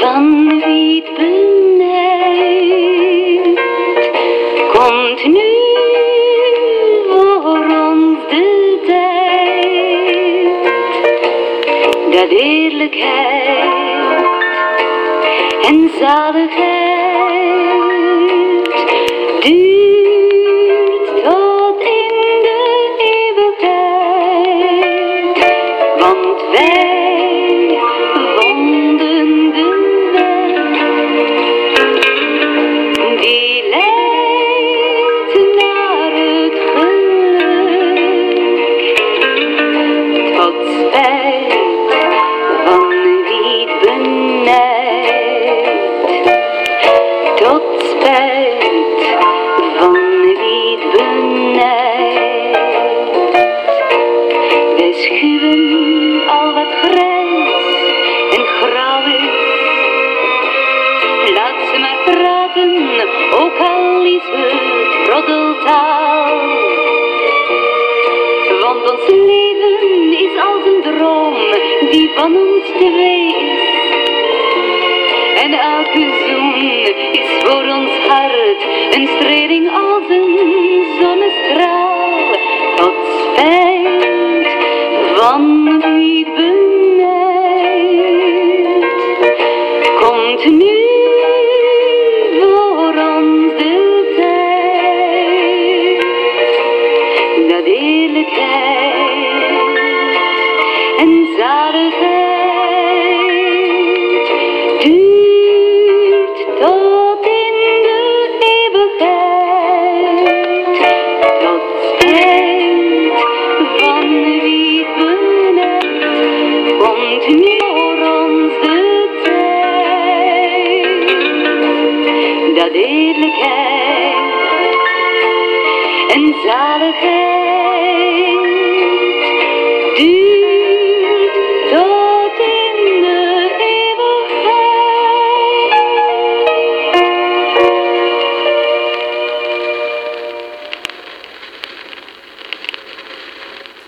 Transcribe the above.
Van wie benijdt, komt nu voor ons de tijd, de eerlijkheid en zaligheid. Ook al is het roddeltaal. Want ons leven is als een droom die van ons twee is. En elke zoen is voor ons hart een streling als een zonnestraal. Dat eerlijkheid en zaligheid duurt tot in de eeuwigheid. Tot spijt van wie benijdt, komt nu voor ons de tijd dat eerlijkheid en zaligheid Eee!